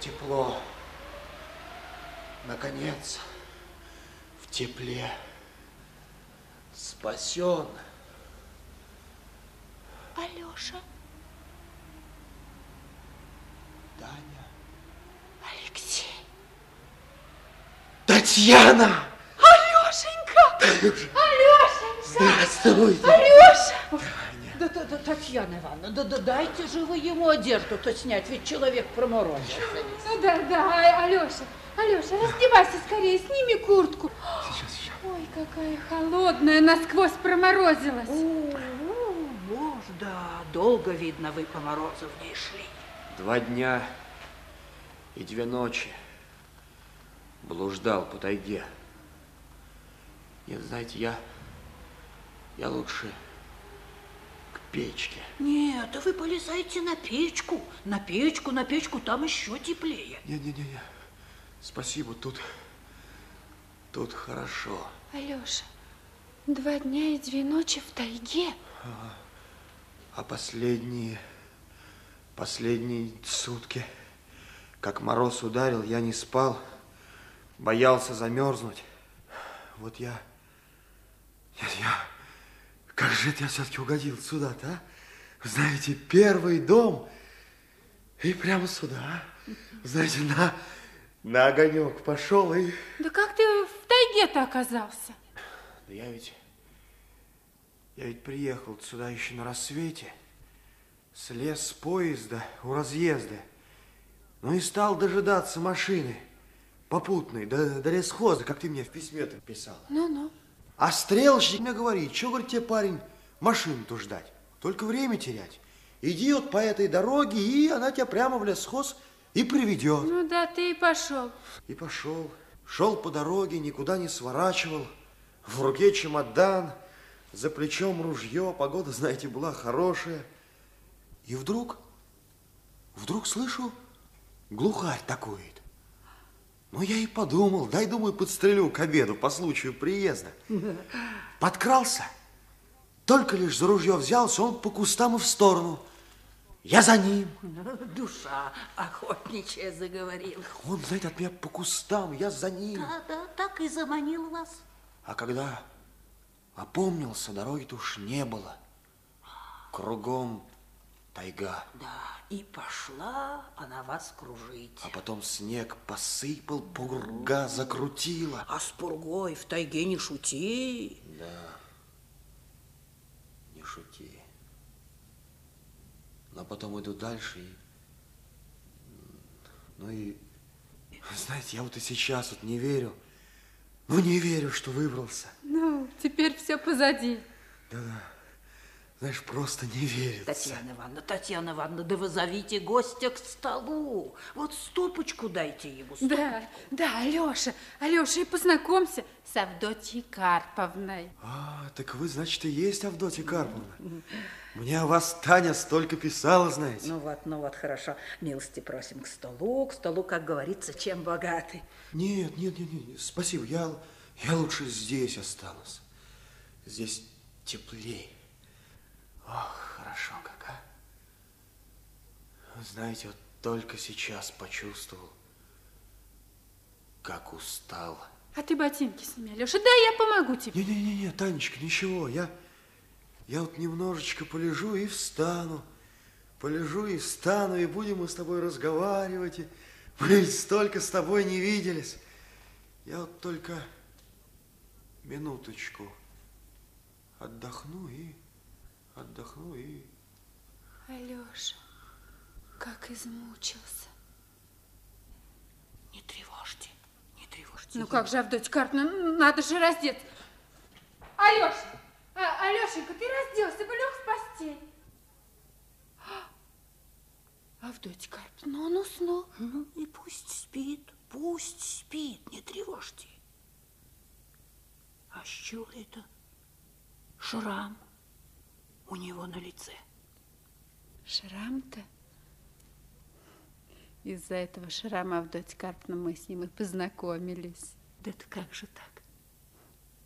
Тепло. Наконец, в тепле. Спасен. Алеша. Таня. Алексей. Татьяна! Алешенька! Алешенька! Здравствуйте. Татьяна Ивановна, да, да дайте же вы ему одежду-то снять, ведь человек проморозился. Ну да, да, А- Алеша, Алеша, раздевайся скорее, сними куртку. Сейчас, сейчас. Ой, какая холодная, насквозь проморозилась. О, боже, да, долго, видно, вы по морозу в ней шли. Два дня и две ночи блуждал по тайге. Нет, знаете, я, я лучше печке. Нет, вы полезайте на печку, на печку, на печку, там еще теплее. Не-не-не, спасибо, тут, тут хорошо. Алеша, два дня и две ночи в тайге. А последние, последние сутки, как мороз ударил, я не спал, боялся замерзнуть. Вот я, нет, я, как же это я все-таки угодил сюда-то, а? Знаете, первый дом и прямо сюда, а? знаете, на, на огонек пошел и... Да как ты в тайге-то оказался? Да я ведь, я ведь приехал сюда еще на рассвете, слез с поезда у разъезда, ну и стал дожидаться машины попутной до, до лесхоза, как ты мне в письме то писала. Ну-ну. А стрелочник мне говорит, что, говорит, тебе, парень, машину-то ждать, только время терять. Иди вот по этой дороге, и она тебя прямо в лесхоз и приведет. Ну да, ты и пошел. И пошел. Шел по дороге, никуда не сворачивал. В руке чемодан, за плечом ружье. Погода, знаете, была хорошая. И вдруг, вдруг слышу, глухарь такует. Ну, я и подумал, дай, думаю, подстрелю к обеду по случаю приезда. Подкрался. Только лишь за ружье взялся, он по кустам и в сторону. Я за ним. Душа охотничья заговорила. Он, знаете, от меня по кустам, я за ним. Да, да, так и заманил вас. А когда опомнился, дороги-то уж не было. Кругом тайга. Да, и пошла она вас кружить. А потом снег посыпал, пурга закрутила. А с пургой в тайге не шути. Да, не шути. Но потом иду дальше и... Ну и... Знаете, я вот и сейчас вот не верю. Ну, не верю, что выбрался. Ну, теперь все позади. Да-да. Знаешь, просто не верится. Татьяна Ивановна, Татьяна Ивановна, да вы зовите гостя к столу. Вот стопочку дайте ему. стопочку. Да, да, Алеша, Алеша, и познакомься с Авдотьей Карповной. А, так вы, значит, и есть Авдотья Карповна. Мне о вас Таня столько писала, знаете. Ну вот, ну вот, хорошо. Милости просим к столу, к столу, как говорится, чем богаты. Нет, нет, нет, нет, спасибо, я, я лучше здесь останусь. Здесь теплее. Ох, хорошо как, а. Знаете, вот только сейчас почувствовал, как устал. А ты ботинки сними, Алеша. Да, я помогу тебе. Не-не-не, Танечка, ничего, я, я вот немножечко полежу и встану. Полежу и встану, и будем мы с тобой разговаривать. И мы ведь столько с тобой не виделись. Я вот только минуточку отдохну и отдохну и... Алеша, как измучился. Не тревожьте, не тревожьте. Ну как же, Авдотья Карповна, ну, надо же раздеться. Алеша, а, Алешенька, ты разделся, бы лег в постель. А, Авдотья Карповна, ну он уснул. Ну и пусть спит, пусть спит, не тревожьте. А с чего это шрам у него на лице? Шрам-то? Из-за этого шрама, Авдотья Карповна, мы с ним и познакомились. Да это как же так?